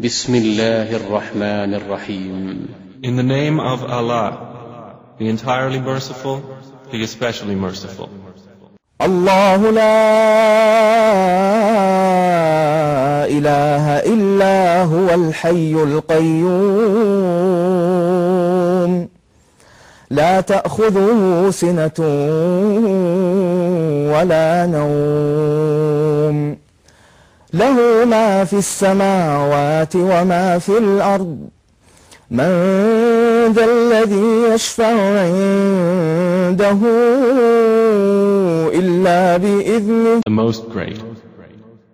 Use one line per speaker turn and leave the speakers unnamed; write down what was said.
بسم الله الرحمن الرحيم
In the name of Allah, the entirely merciful, the especially merciful.
الله لا إله إلا هو الحي القيوم لا تأخذه سنة ولا نوم له ما في السماوات وما في الأرض من ذا الذي يشفع عنده إلا بإذنه
The most great.